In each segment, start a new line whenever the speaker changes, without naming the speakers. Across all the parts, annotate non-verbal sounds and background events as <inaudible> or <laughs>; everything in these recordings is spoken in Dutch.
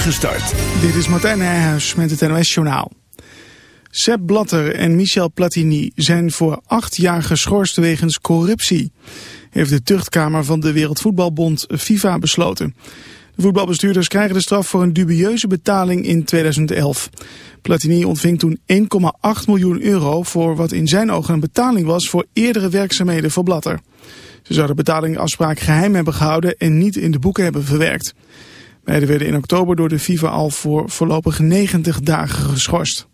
start.
Dit is Martijn Nijhuis met het NOS-journaal. Sepp Blatter en Michel Platini zijn voor acht jaar geschorst wegens corruptie. Heeft de tuchtkamer van de Wereldvoetbalbond FIFA besloten. De voetbalbestuurders krijgen de straf voor een dubieuze betaling in 2011. Platini ontving toen 1,8 miljoen euro voor wat in zijn ogen een betaling was voor eerdere werkzaamheden voor Blatter. Ze zouden de betalingafspraak geheim hebben gehouden en niet in de boeken hebben verwerkt. Beiden werden in oktober door de FIFA al voor voorlopig 90 dagen geschorst.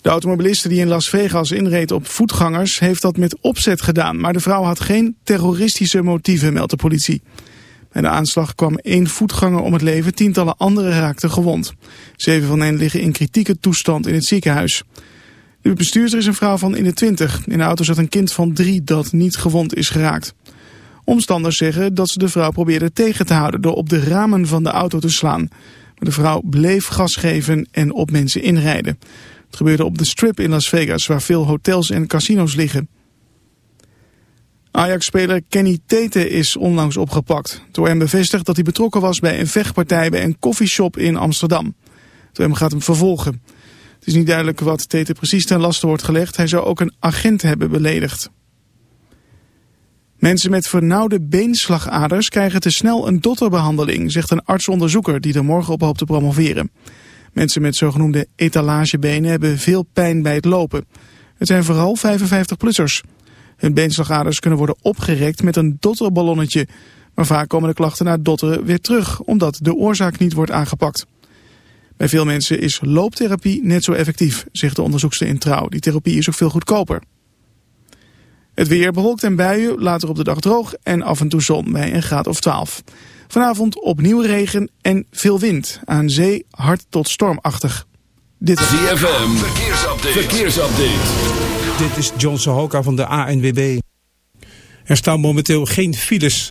De automobiliste die in Las Vegas inreed op voetgangers heeft dat met opzet gedaan. Maar de vrouw had geen terroristische motieven, meldt de politie. Bij de aanslag kwam één voetganger om het leven, tientallen anderen raakten gewond. Zeven van hen liggen in kritieke toestand in het ziekenhuis. De bestuurder is een vrouw van in de twintig. In de auto zat een kind van drie dat niet gewond is geraakt. Omstanders zeggen dat ze de vrouw probeerde tegen te houden door op de ramen van de auto te slaan. Maar de vrouw bleef gas geven en op mensen inrijden. Het gebeurde op de Strip in Las Vegas waar veel hotels en casino's liggen. Ajax-speler Kenny Tete is onlangs opgepakt. Door hem bevestigt dat hij betrokken was bij een vechtpartij bij een koffieshop in Amsterdam. Door hem gaat hem vervolgen. Het is niet duidelijk wat Tete precies ten laste wordt gelegd. Hij zou ook een agent hebben beledigd. Mensen met vernauwde beenslagaders krijgen te snel een dotterbehandeling, zegt een artsonderzoeker die er morgen op hoopt te promoveren. Mensen met zogenoemde etalagebenen hebben veel pijn bij het lopen. Het zijn vooral 55-plussers. Hun beenslagaders kunnen worden opgerekt met een dotterballonnetje. Maar vaak komen de klachten na dotteren weer terug, omdat de oorzaak niet wordt aangepakt. Bij veel mensen is looptherapie net zo effectief, zegt de onderzoekster in Trouw. Die therapie is ook veel goedkoper. Het weer bewolkt en buien, later op de dag droog en af en toe zon bij een graad of 12. Vanavond opnieuw regen en veel wind. Aan zee hard tot stormachtig.
Dit is ZFM, verkeersupdate. verkeersupdate.
Dit is John Sohoka van de ANWB. Er staan momenteel geen files.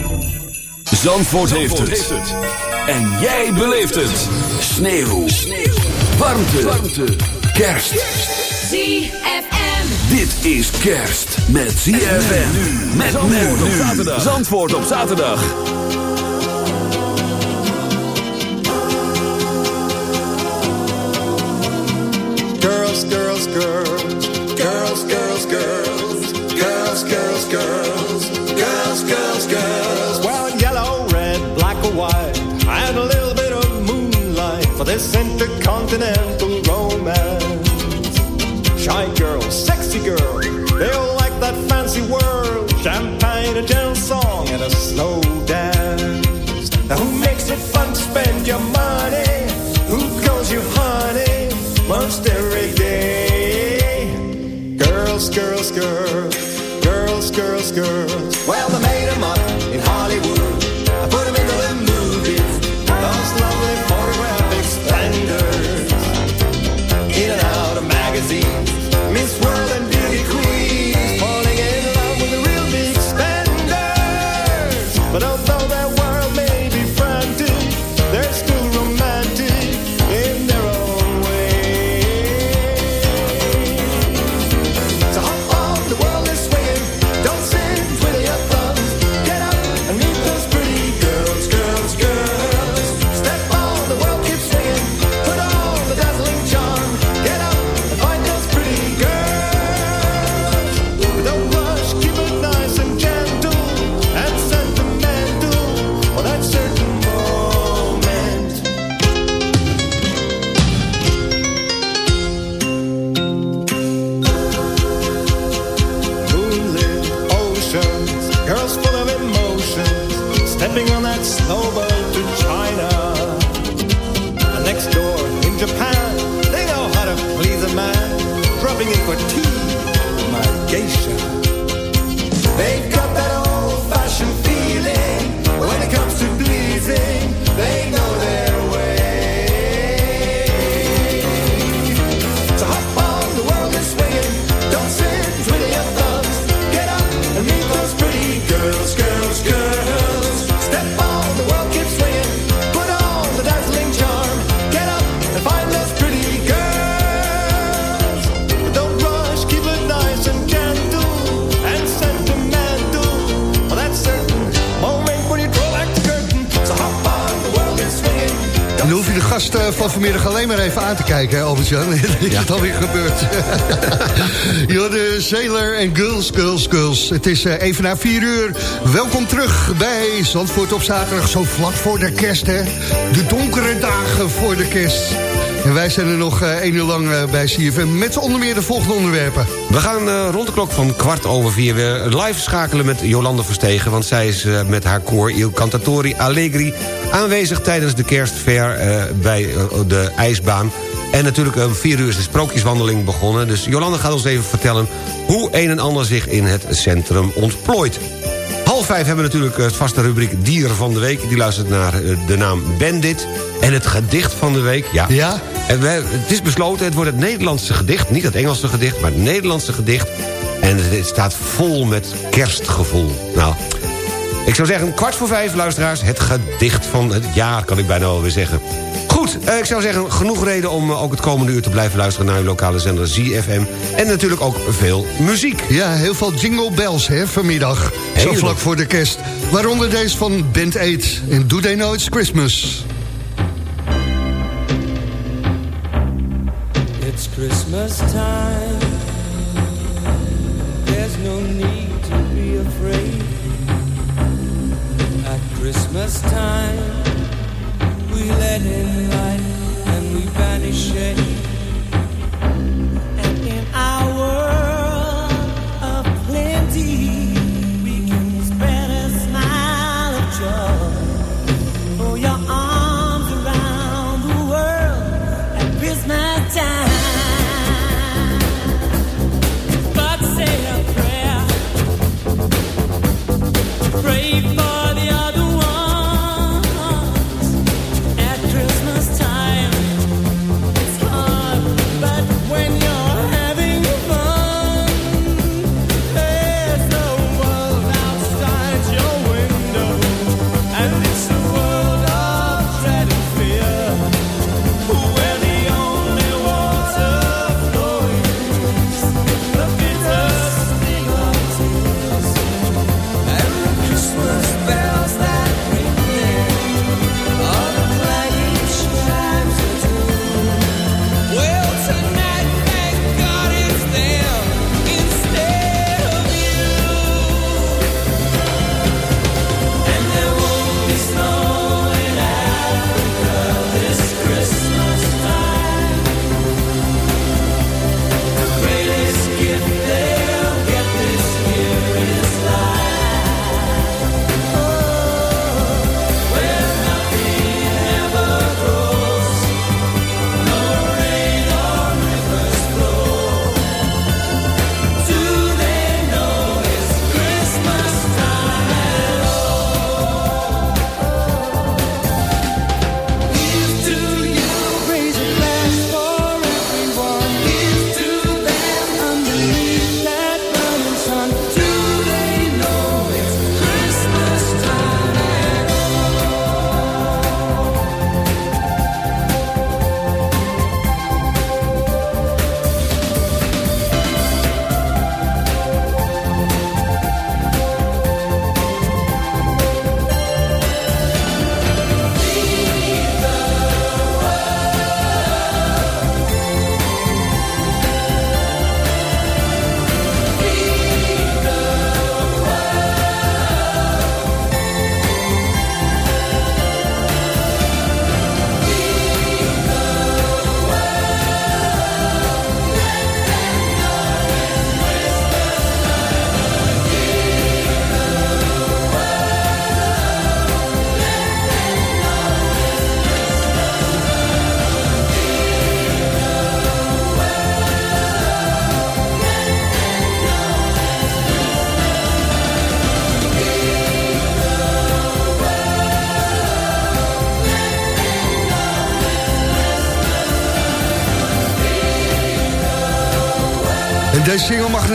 Zandvoort, heeft, het. En jij beleeft het. Sneeuw. Sneeuw. Warmte. Warmte. Kerst.
ZFM.
Dit is kerst met ZFM. Met Zandvoort nu. op zaterdag. Zandvoort op zaterdag.
Girls, girls, girls. Girls, girls, girls. Girls, girls, girls. Girls, girls, girls.
White, and a little bit of moonlight for this intercontinental romance. Shy girl, sexy girl, they all like that fancy world. Champagne, a gentle song, and a slow dance. Now, who makes it fun to spend your money? Who calls you honey most every day? Girls, girls, girls, girls, girls, girls. Well, they made 'em up
vanmiddag alleen maar even aan te kijken, hè, Albert-Jan. <laughs> Is het alweer gebeurd. <laughs> De Sailor en Girls, Girls, Girls. Het is eh, even na vier uur. Welkom terug bij Zandvoort op zaterdag. Zo vlak voor de kerst, hè. De donkere dagen voor de kerst. En wij zijn er nog eh, één uur lang eh, bij CFM met onder meer de volgende onderwerpen.
We gaan eh, rond de klok van kwart over vier weer live schakelen met Jolande Verstegen... want zij is met haar koor Il Cantatori Allegri... aanwezig tijdens de kerstfair bij de ijsbaan. En natuurlijk om vier uur is de sprookjeswandeling begonnen. Dus Jolande gaat ons even vertellen hoe een en ander zich in het centrum ontplooit. Half vijf hebben we natuurlijk het vaste rubriek Dieren van de Week. Die luistert naar eh, de naam Bandit. En het gedicht van de week, ja.
Ja?
En we, het is besloten, het wordt het Nederlandse gedicht. Niet het Engelse gedicht, maar het Nederlandse gedicht. En het, het staat vol met kerstgevoel. Nou, ik zou zeggen, kwart voor vijf, luisteraars... het gedicht van het jaar, kan ik bijna wel weer zeggen. Goed, eh, ik zou zeggen, genoeg reden om eh, ook het komende uur te blijven luisteren... naar uw lokale zender ZFM. En natuurlijk ook veel muziek.
Ja, heel veel jingle bells hè, vanmiddag. Zo
Helemaal.
vlak voor de kerst. Waaronder deze van Band 8. En Do They Know It's Christmas.
It's Christmas time. There's no need to be afraid. At Christmas time,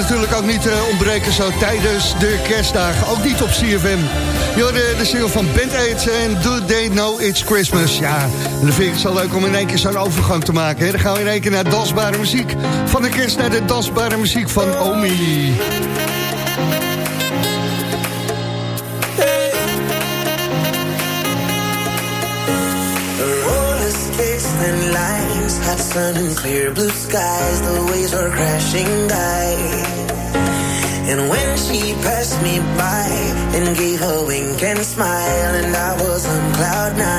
natuurlijk ook niet eh, ontbreken zo tijdens de kerstdagen. Ook niet op CFM. Je de, single van Band Aids en Do They Know It's Christmas. Ja, en dan vind ik het zo leuk om in één keer zo'n overgang te maken. Hè. Dan gaan we in één keer naar dansbare muziek. Van de kerst naar de dansbare muziek van Omi.
And lines, hot sun and clear blue skies. The waves are crashing by. And when she passed me by and gave a wink and smile, and I was on cloud nine,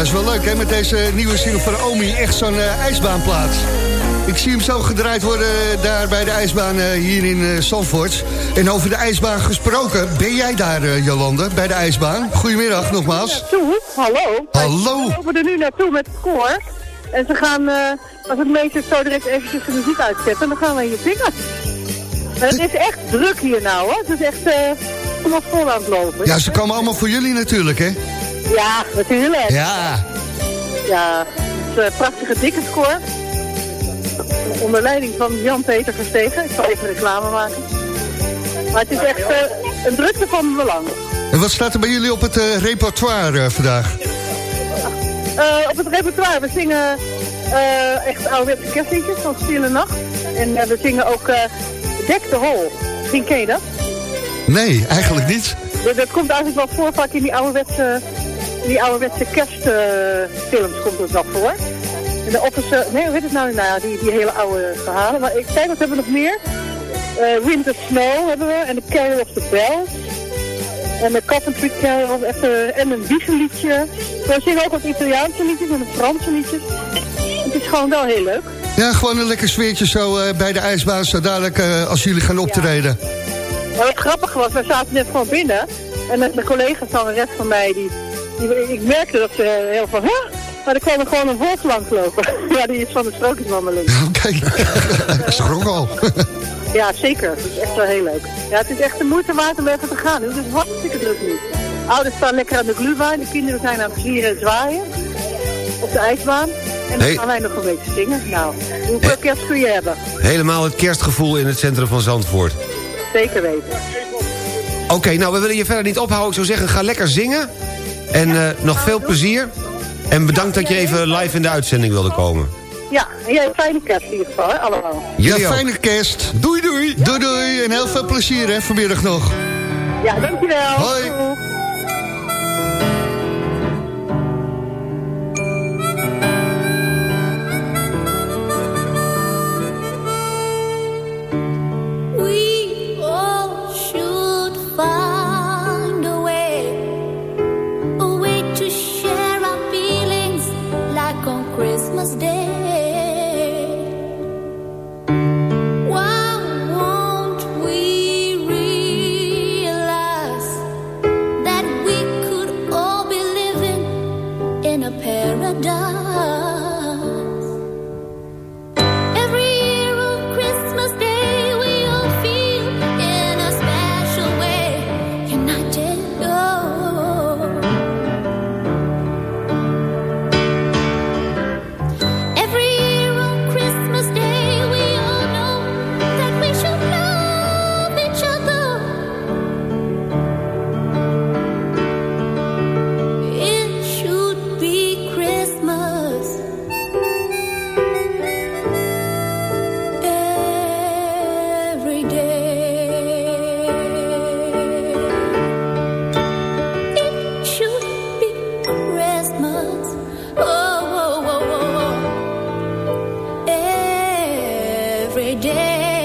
Ja, is wel leuk hè, met deze nieuwe single van Omi. Echt zo'n eh, ijsbaanplaats. Ik zie hem zo gedraaid worden eh, daar bij de ijsbaan eh, hier in Zandvoort. En over de ijsbaan gesproken, ben jij daar Jolande, bij de ijsbaan? Goedemiddag nogmaals.
Naartoe, hallo.
Hallo.
We lopen er nu naartoe met het koor. En ze gaan, als het meester zo direct eventjes de muziek uitzetten, dan gaan we hier zingen. Maar het is echt druk hier nou, hoor. Het is echt helemaal vol aan het lopen.
Ja, ze komen allemaal voor jullie natuurlijk hè.
Ja, natuurlijk.
Ja.
Ja, het is een prachtige dikke score. Onder leiding van Jan-Peter Verstegen. Ik zal even reclame maken. Maar het is echt eh, een drukte van belang.
En wat staat er bij jullie op het eh, repertoire eh, vandaag?
Eh, op het repertoire, we zingen eh, echt ouderwetse kerstliedjes van Stille Nacht. En eh, we zingen ook eh Dek de Hol. Misschien ken je dat?
Nee, eigenlijk niet.
Dat, dat komt eigenlijk wel voor vaak in die ouderwetse, die ouderwetse kerstfilms komt het wel voor. En de officer, nee hoe heet het nou? Nou ja, die, die hele oude verhalen. Maar ik kijk, wat hebben we nog meer? Eh, Winter Snow hebben we en de Carol of the Bells. En de Coventry Carol echt, eh, en een wiegenliedje. We zingen ook wat Italiaanse liedjes en wat Franse liedjes. Het is gewoon wel heel leuk.
Ja, gewoon een lekker sfeertje zo eh, bij de ijsbaan, zo dadelijk als jullie gaan optreden.
Maar wat grappig was, we zaten net gewoon binnen. En met mijn collega zangeres van mij, die, ik merkte dat ze heel van, huh? Maar er kwam er gewoon een wolf langs lopen. <laughs> ja, die is van de sprookjeswandeling.
Kijk, <laughs> ik schrok al. <laughs>
Ja, zeker. Het is echt wel heel leuk. Ja, het is echt de moeite waard om even te gaan. Het is hartstikke druk nu. Ouders staan lekker aan de gluwijn. De kinderen zijn aan het vieren en zwaaien. Op de ijsbaan. En dan
Hey.
gaan wij nog een beetje zingen. Nou, hoeveel kerst kun je hebben?
Helemaal het kerstgevoel in het centrum van Zandvoort.
Zeker weten.
Oké, nou, we willen je verder niet ophouden. Ik zou zeggen, ga lekker zingen. En eh, nog veel plezier. En bedankt dat je even live in de uitzending wilde komen.
Ja, jij fijne kerst in ieder geval, hè, allemaal.
Ja, fijne kerst. Doei doei. Doei doei en heel veel plezier hè, vanmiddag nog.
Ja, dankjewel.
Hoi.
Day.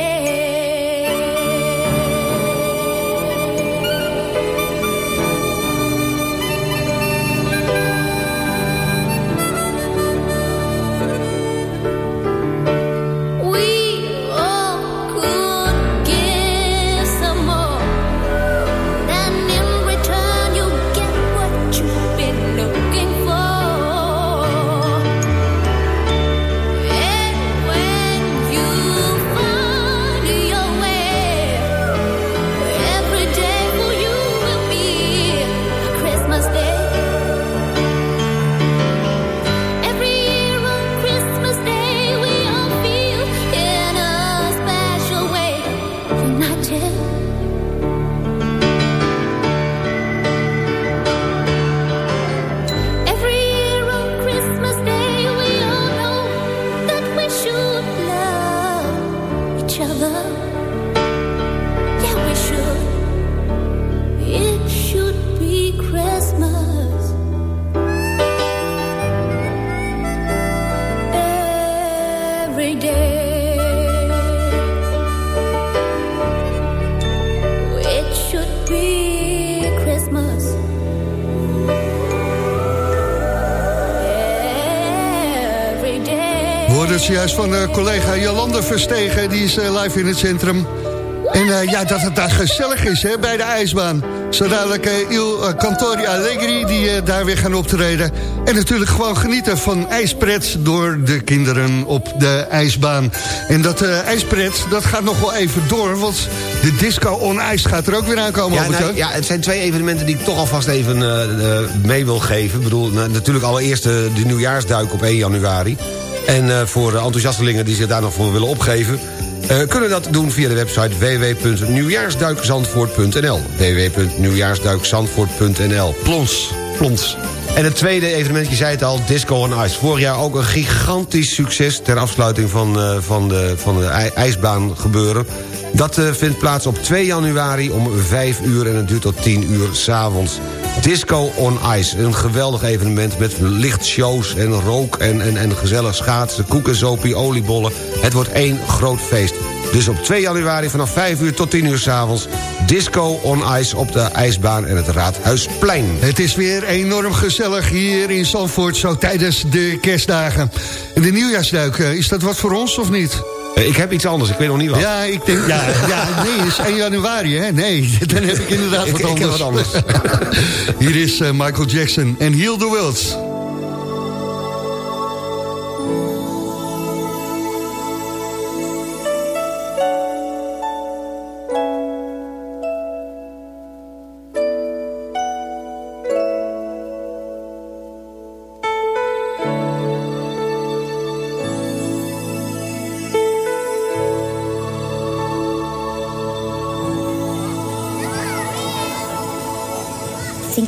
Van eh, collega Jolande Verstegen. Die is eh, live in het centrum. En eh, ja, dat het daar gezellig is hè, bij de ijsbaan. Zo dadelijk Il Cantori Allegri die daar weer gaan optreden. En natuurlijk gewoon genieten van ijspret door de kinderen op de ijsbaan. En dat ijspret, dat gaat nog wel even door. Want de disco on ice gaat er ook weer aankomen.
Ja, nou, ja, het zijn twee evenementen die ik toch alvast even mee wil geven. Ik bedoel, na- natuurlijk allereerst de nieuwjaarsduik op 1 januari. En eh, voor de enthousiastelingen die zich daar nog voor willen opgeven... eh, kunnen dat doen via de website www.nieuwjaarsduikzandvoort.nl www.nieuwjaarsduikzandvoort.nl Plons. Plons. En het tweede evenement, je zei het al, Disco on Ice. Vorig jaar ook een gigantisch succes ter afsluiting van, eh, van de, van de ij- ijsbaan gebeuren. Dat vindt plaats op 2 januari om 5 uur en het duurt tot 10 uur s'avonds. Disco on Ice, een geweldig evenement met lichtshows en rook en, en, en gezellig schaatsen, koeken, zopie, oliebollen. Het wordt één groot feest. Dus op 2 januari vanaf 5 uur tot 10 uur s'avonds... Disco on Ice op de ijsbaan en het Raadhuisplein.
Het is weer enorm gezellig hier in Zandvoort, zo tijdens de kerstdagen. En de nieuwjaarsduik, eh, is dat wat voor ons of niet?
Eh, Ik heb iets anders, ik weet nog niet wat.
Ja, ik denk, ja, ja nee, het is 1 januari, hè? Nee, <laughs> dan heb ik inderdaad wat
Ik- ik heb
anders.
wat anders. <laughs>
Hier is eh, Michael Jackson en Heal the World.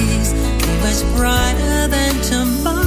It was brighter than tomorrow.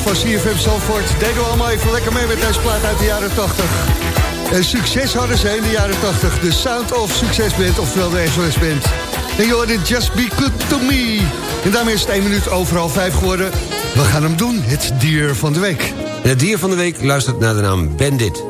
Van CFM Zandvoort deden we allemaal even lekker mee met deze plaat uit de jaren 80. En succes hadden ze in de jaren 80. De Sound of Succes Band, oftewel de SOS Band. En je hoorde Just Be Good To Me. En daarmee is het 1 minuut overal 5 geworden. We gaan hem doen, het dier van de week.
Het dier van de week luistert naar de naam Bandit.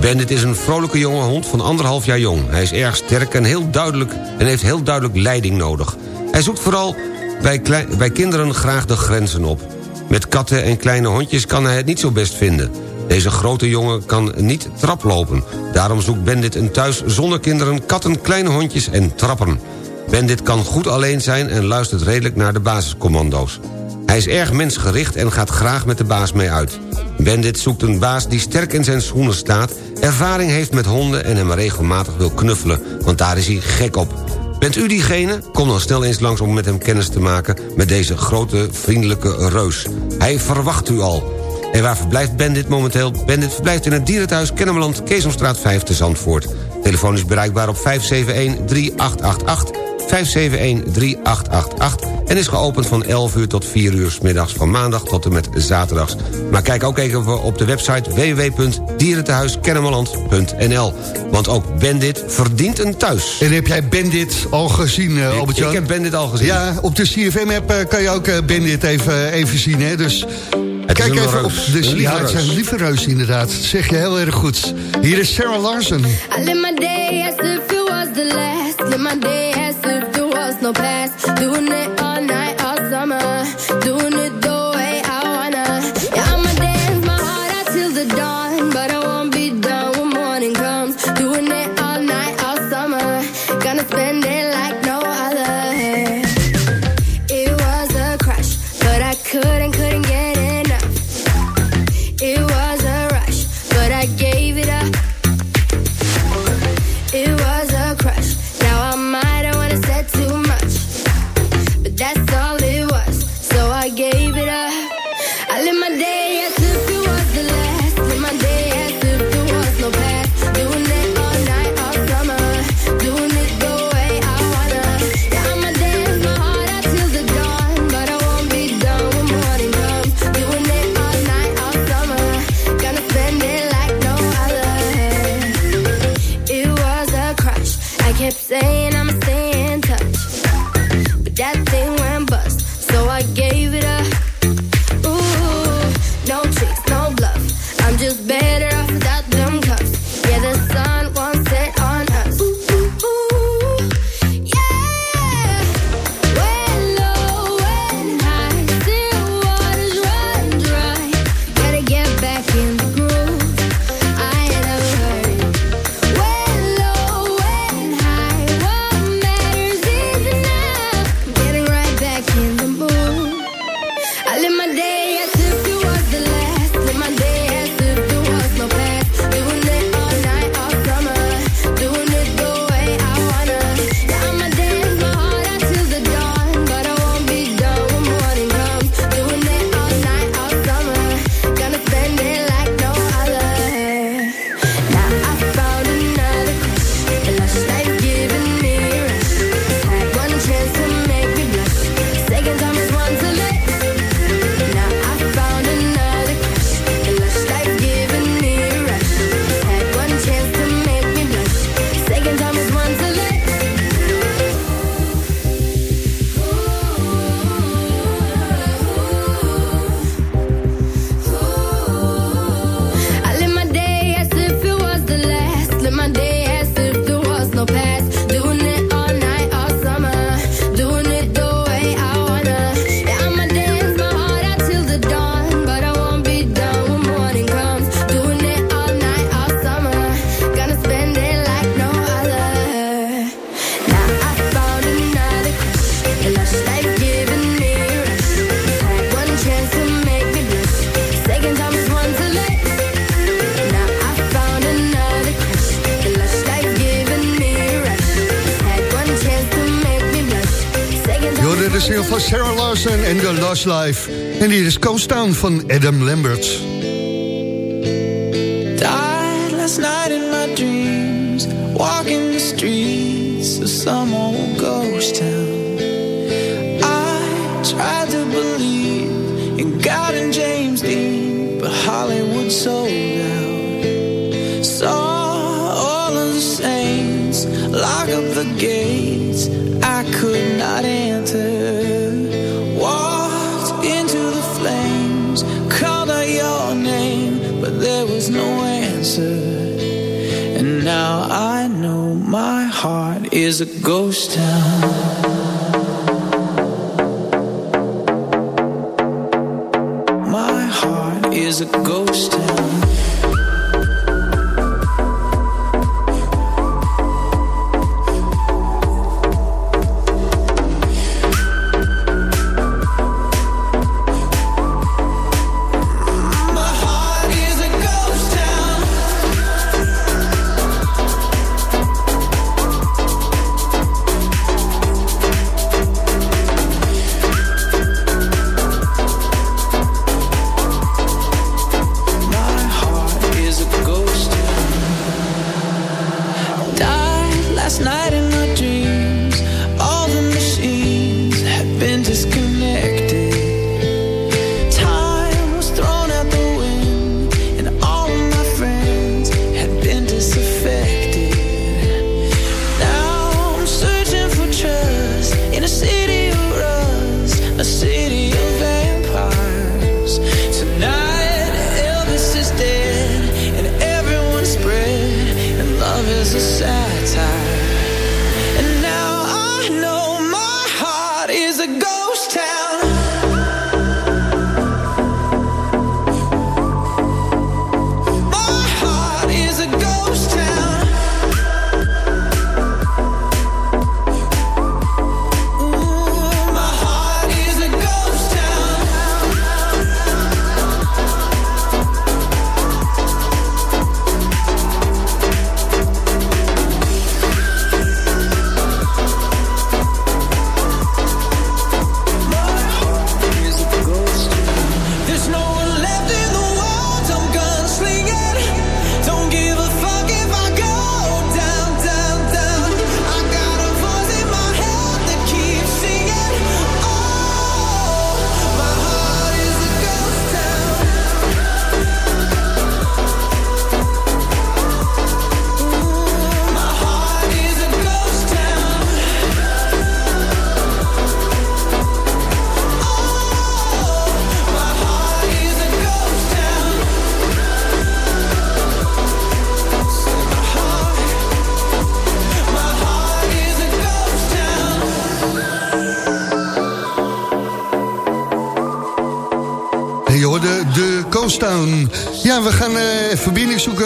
Bandit is een vrolijke jonge hond van anderhalf jaar jong. Hij is erg sterk en, heel duidelijk, en heeft heel duidelijk leiding nodig. Hij zoekt vooral bij, bij kinderen graag de grenzen op. Met katten en kleine hondjes kan hij het niet zo best vinden. Deze grote jongen kan niet traplopen. Daarom zoekt Bandit een thuis zonder kinderen, katten, kleine hondjes en trappen. Bandit kan goed alleen zijn en luistert redelijk naar de basiscommando's. Hij is erg mensgericht en gaat graag met de baas mee uit. Bandit zoekt een baas die sterk in zijn schoenen staat... ervaring heeft met honden en hem regelmatig wil knuffelen... want daar is hij gek op. Bent u diegene? Kom dan snel eens langs om met hem kennis te maken... met deze grote, vriendelijke reus. Hij verwacht u al. En waar verblijft Bandit momenteel? Bandit verblijft in het dierenthuis Kennemerland, Keesomstraat 5 te Zandvoort. Telefoon is bereikbaar op 571-3888... 571-3888 en is geopend van 11 uur tot 4 uur 's middags van maandag tot en met zaterdags. Maar kijk ook even op de website www.dierentehuiskennemerland.nl. Want ook Bandit verdient een thuis.
En heb jij Bandit al gezien, uh, albert
ik heb Bandit al gezien.
Ja, op de CFM-app eh, kan je ook eh, Bandit even, even zien. Hè? Dus
Het
kijk even
reus.
op de het zijn
reus.
lieve reus inderdaad. Dat zeg je heel erg goed. Hier is Sarah Larsen.
I live my day as if it was the last. Live my day as if there was no past. Doing it Life Live.
En hier is Coast Town van Adam Lambert.
Died last night in my dreams. Walking the streets of some old ghost town. I tried to believe in God and James Dean. But Hollywood sold ghost town.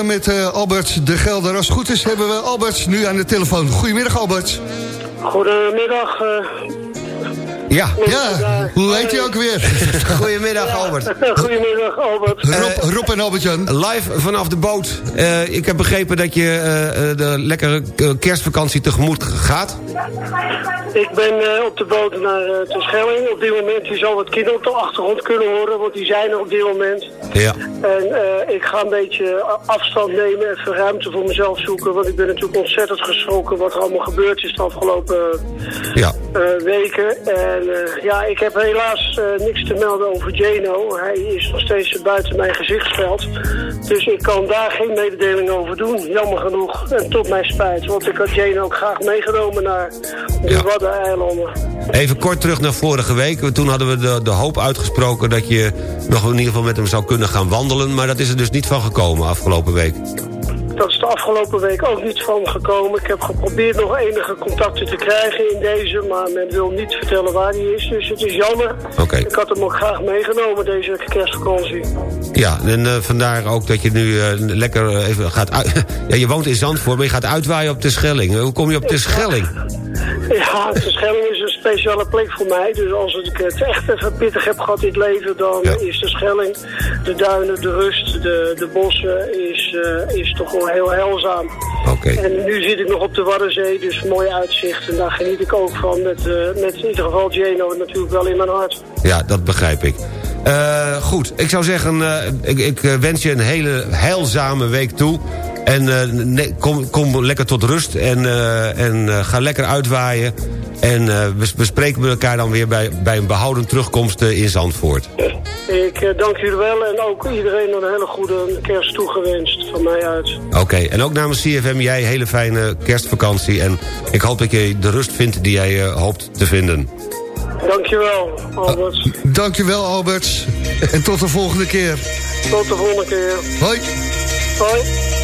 Met eh, Albert de Gelder. Als het goed is hebben we Albert nu aan de telefoon. Goedemiddag Albert.
Goedemiddag. eh,
Ja.
Ja, hoe heet je ook weer? <laughs>
Goedemiddag Albert. <laughs>
Goedemiddag, Albert.
Rob, Rob en Albert-Jan.
Live vanaf de boot. Eh, ik heb begrepen dat je eh, eh, de lekkere eh, kerstvakantie tegemoet gaat.
Ik ben eh, op de boot naar uh, Terschelling. Op dit moment, je zal wat kinderen op de achtergrond kunnen horen, want die zijn er op dit moment.
Ja.
En eh, ik ga een beetje afstand nemen, even ruimte voor mezelf zoeken, want ik ben natuurlijk ontzettend geschrokken wat er allemaal gebeurd is de afgelopen
Ja.
eh, weken. En eh, ja, ik heb helaas eh, niks te melden over Jano. Hij is nog steeds buiten mijn gezichtsveld. Dus ik kan daar geen mededeling over doen, jammer genoeg. En tot mijn spijt, want ik had Jano ook graag meegenomen naar de Waddeneilanden.
Even kort terug naar vorige week. Toen hadden we de, de hoop uitgesproken dat je nog in ieder geval met hem zou kunnen gaan wandelen. Maar dat is er dus niet van gekomen afgelopen week.
Dat is de afgelopen week ook niet van gekomen. Ik heb geprobeerd nog enige contacten te krijgen in deze, maar men wil niet vertellen waar hij is. Dus het is jammer.
Oké.
Ik had hem ook graag meegenomen deze kerstvakantie.
Ja, en eh, vandaar ook dat je nu eh, lekker eh, even gaat uit... <laughs> ja, je woont in Zandvoort, maar je gaat uitwaaien op de Schelling. Hoe kom je op de Schelling?
Ja, de Schelling is een speciale plek voor mij. Dus als ik het echt even pittig heb gehad in het leven, dan is de Schelling, de duinen, de rust, de, de bossen, is, eh, is toch heel heilzaam.
Oké.
En nu zit ik nog op de Waddenzee, dus mooi uitzicht. En daar geniet ik ook van, met, eh, met in ieder geval Geno natuurlijk wel in mijn hart.
Ja, dat begrijp ik. Eh, goed, ik zou zeggen, eh, ik, ik wens je een hele heilzame week toe. En eh, nee, kom, kom lekker tot rust en, eh, en eh, ga lekker uitwaaien. En eh, we, we spreken met elkaar dan weer bij, bij een behouden terugkomst in Zandvoort.
Ik eh, dank jullie wel en ook iedereen een hele goede kerst toegewenst van mij uit.
Oké, en ook namens CFM jij hele fijne kerstvakantie. En ik hoop dat je de rust vindt die jij hoopt te vinden.
Dankjewel, Albert.
Dankjewel Albert. En tot de volgende keer.
Tot de volgende keer.
Hoi.
Hoi.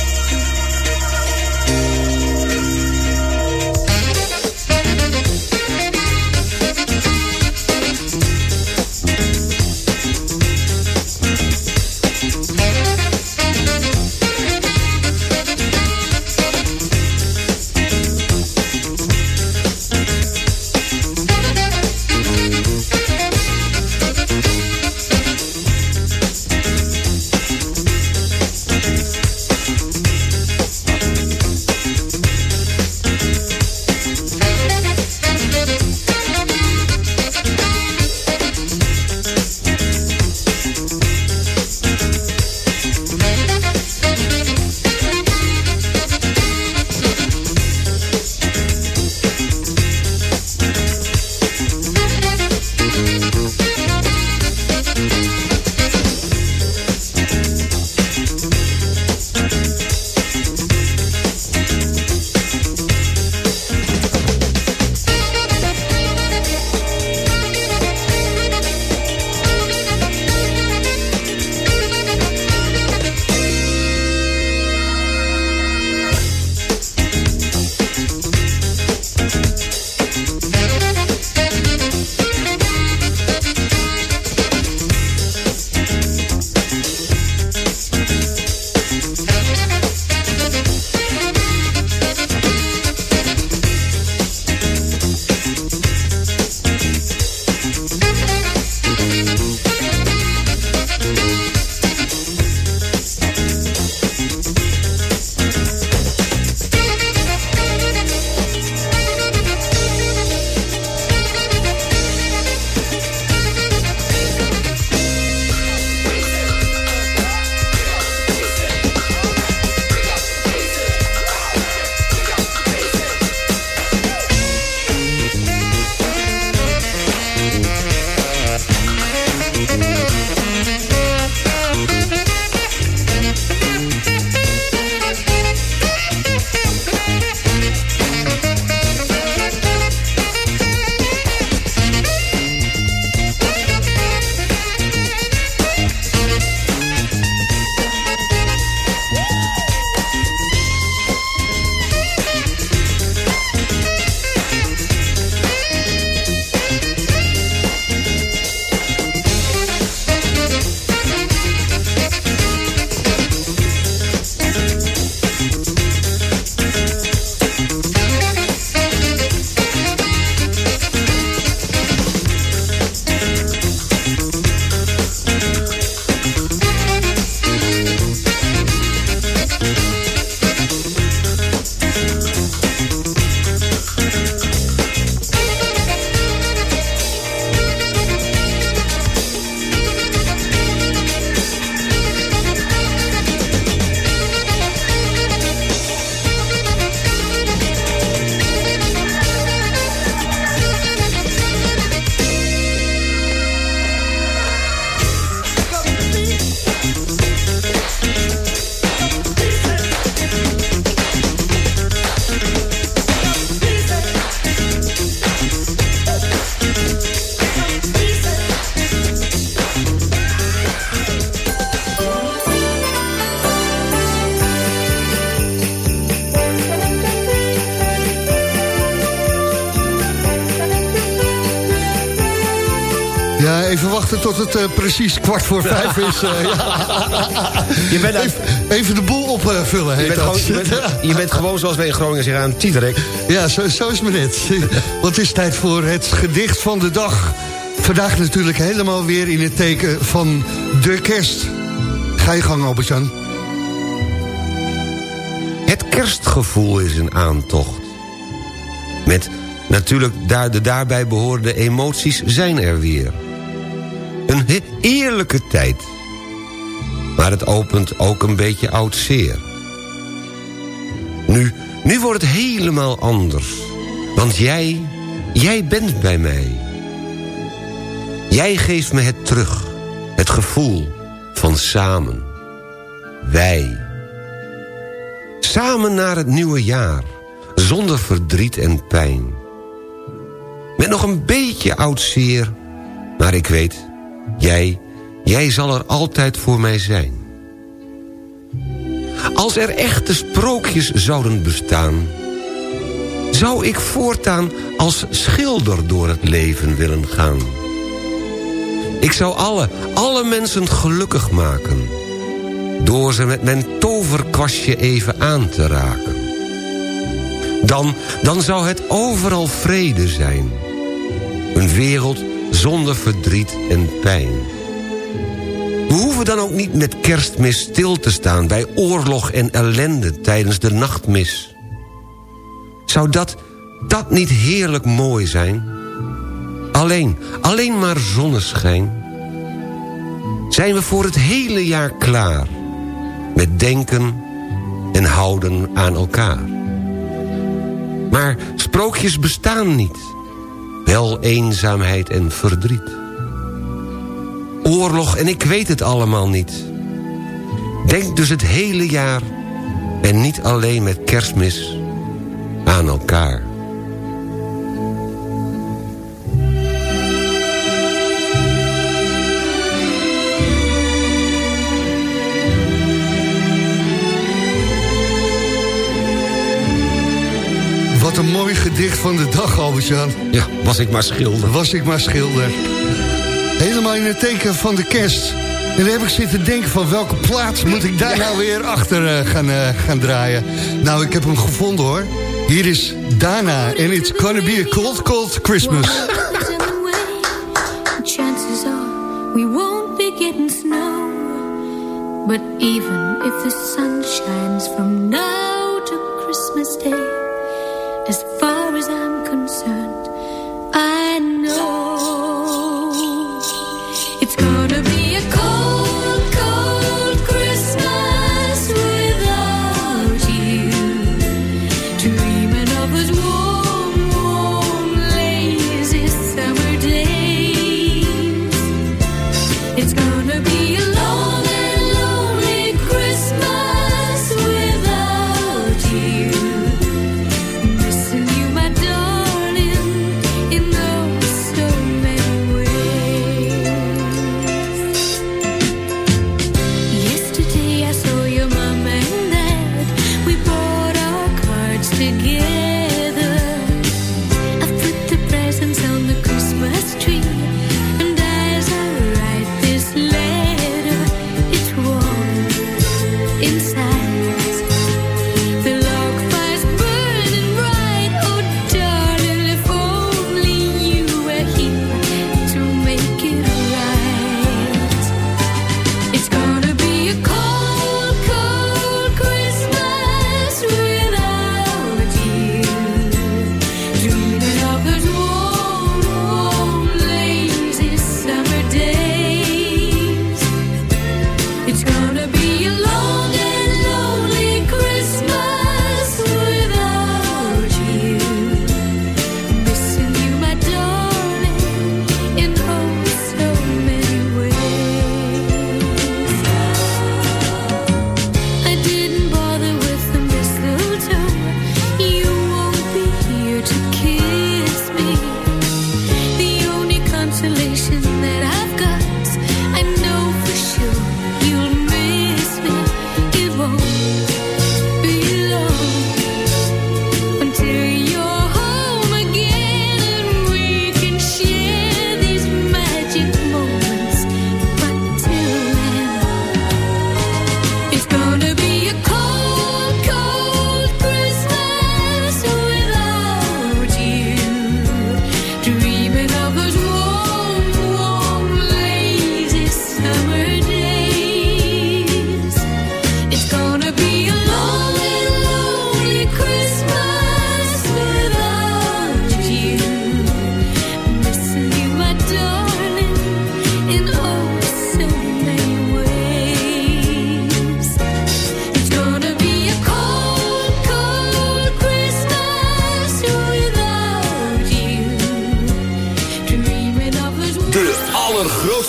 Ja, even wachten tot het eh, precies kwart voor vijf is. eh, ja.
Je bent,
even, even de boel opvullen,
je
heet
bent,
dat.
gewoon, je, bent, <laughs> je bent gewoon zoals wij in Groningen zeggen aan Tieterek.
Ja, zo, zo is het net. Want het is tijd voor het gedicht van de dag. Vandaag natuurlijk helemaal weer in het teken van de kerst. Ga je gang, Albert-Jan.
Het kerstgevoel is een aantocht. Met natuurlijk daar de daarbij behorende emoties zijn er weer. Een eerlijke tijd. Maar het opent ook een beetje oud zeer. Nu, nu wordt het helemaal anders. Want jij, jij bent bij mij. Jij geeft me het terug. Het gevoel van samen. Wij. Samen naar het nieuwe jaar. Zonder verdriet en pijn. Met nog een beetje oud zeer. Maar ik weet, jij, jij zal er altijd voor mij zijn. Als er echte sprookjes zouden bestaan... zou ik voortaan als schilder door het leven willen gaan. Ik zou alle, alle mensen gelukkig maken... door ze met mijn toverkwastje even aan te raken. Dan, dan zou het overal vrede zijn. Een wereld zonder verdriet en pijn. We hoeven dan ook niet met kerstmis stil te staan... bij oorlog en ellende tijdens de nachtmis. Zou dat, dat niet heerlijk mooi zijn? Alleen, alleen maar zonneschijn. Zijn we voor het hele jaar klaar... met denken en houden aan elkaar. Maar sprookjes bestaan niet. Wel eenzaamheid en verdriet oorlog en ik weet het allemaal niet. Denk dus het hele jaar en niet alleen met kerstmis aan elkaar.
Gedicht van de dag, Albert-Jan.
Ja, was ik maar schilder.
Was ik maar schilder. Helemaal in het teken van de kerst. En dan heb ik zitten denken van welke plaats moet ik daar nou weer achter uh, gaan, uh, gaan draaien. Nou, ik heb hem gevonden hoor. Hier is Dana en it's gonna be a cold, cold Christmas.
Chances are we won't be getting snow. But even if the sun shines from now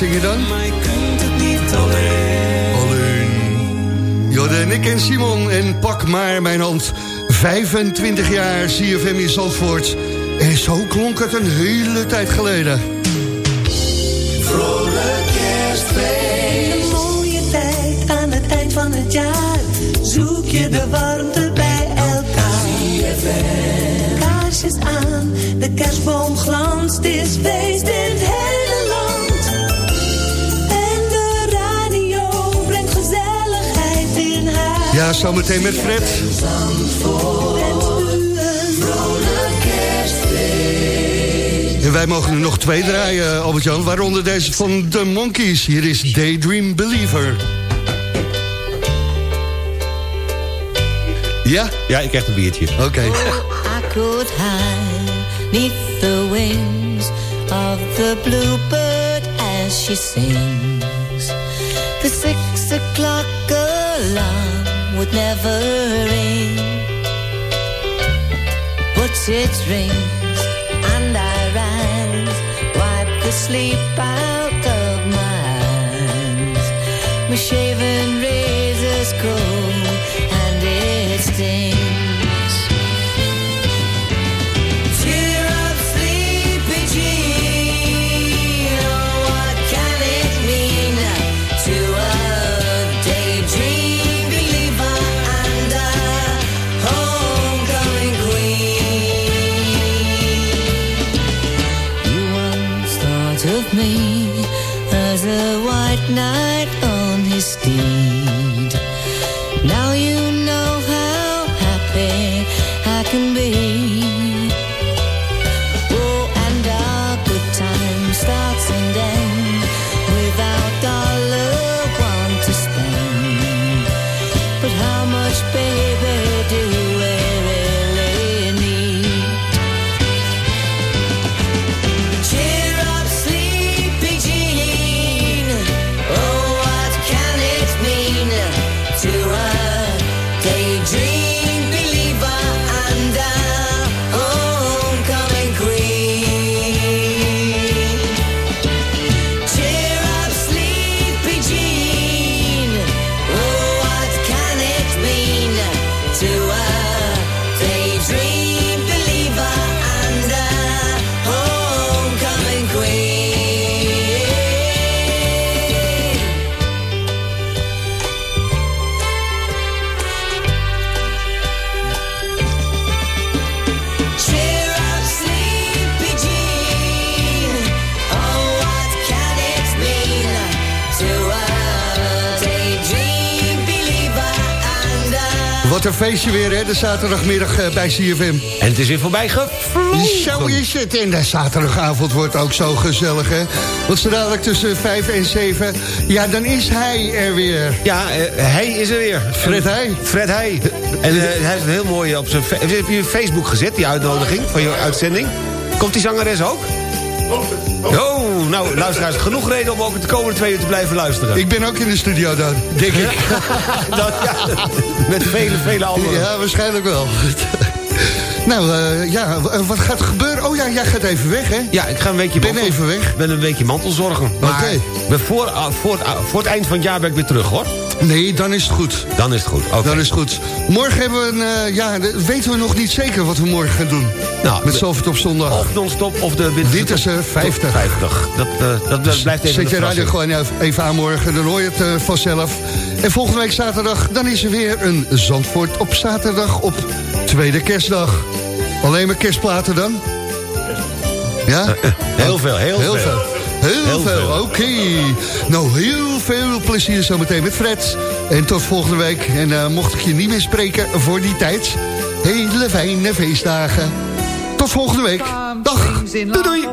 zing je dan?
Maar je kunt het niet alleen.
Alleen. Jorde, Nick en Simon en pak maar mijn hand. 25 jaar CFM in Zandvoort. En zo klonk het een hele tijd geleden.
Vrolijk kerstfeest. Een mooie tijd aan het eind van het jaar. Zoek je de
zometeen met Fred. En wij mogen er nog twee draaien, Albert-Jan. Waaronder deze van The Monkeys. Hier is Daydream Believer. Ja?
Ja, ik krijg een biertje.
Oké.
I could hide neath the wings of the bluebird as she sings. The six o'clock alarm would never ring. But it rings and I rise, wipe the sleep out of my eyes. My shaven
feestje weer, hè, de zaterdagmiddag eh, bij CFM.
En het is weer voorbij gevlogen.
Zo is het. En de zaterdagavond wordt ook zo gezellig, hè. Want zo dadelijk tussen 5 en 7, ja, dan is hij er weer.
Ja, eh, hij is er weer.
Fred Heij.
Fred Heij. En eh, hij heeft een heel mooi op zijn... Heb je op Facebook gezet, die uitnodiging van je uitzending? Komt die zangeres ook? Nou, luisteraars, genoeg reden om ook de komende twee uur te blijven luisteren.
Ik ben ook in de studio dan, denk ik. <laughs>
Dat, ja, met vele, vele anderen.
Ja, waarschijnlijk wel. nou, eh, ja, w- wat gaat er gebeuren? Oh ja, jij gaat even weg, hè?
Ja, ik ga een weekje
Ben
mantel-
even weg.
ben een weekje mantelzorgen.
Oké.
we voor, ah, voor, ah, voor het eind van het jaar ben ik weer terug, hoor.
Nee, dan is het goed.
Dan is het goed. Oké.
Dan is het goed. Morgen hebben we een, eh, ja, weten we nog niet zeker wat we morgen gaan doen.
Nou,
Met Zalvert op zondag.
Of non-stop of de winterse,
Winterse 50.
50. Dat, eh, dat, dat blijft even
Zet je radio gewoon even aan morgen, dan hoor je het eh, vanzelf. En volgende week zaterdag, dan is er weer een Zandvoort op zaterdag op tweede kerstdag. Alleen maar kerstplaten dan? Ja?
Heel veel, heel,
Heel
veel.
veel. Heel,
Heel
veel,
veel.
oké. Nou, heel veel plezier zometeen met Fred. En tot volgende week. En eh, mocht ik je niet meer spreken voor die tijd... hele fijne feestdagen. Tot volgende week. Dag. Doei doei.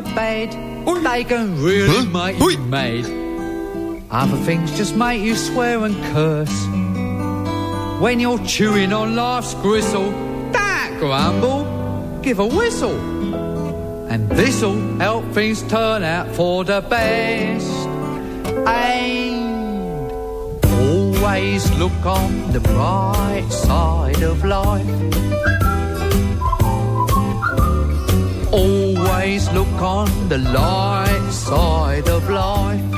They can really you mad. Other things just make you swear and curse. When you're chewing on life's gristle, that grumble, give a whistle. And this'll help things turn out for the best. And always look on the bright side of life. Always look on the light side of life.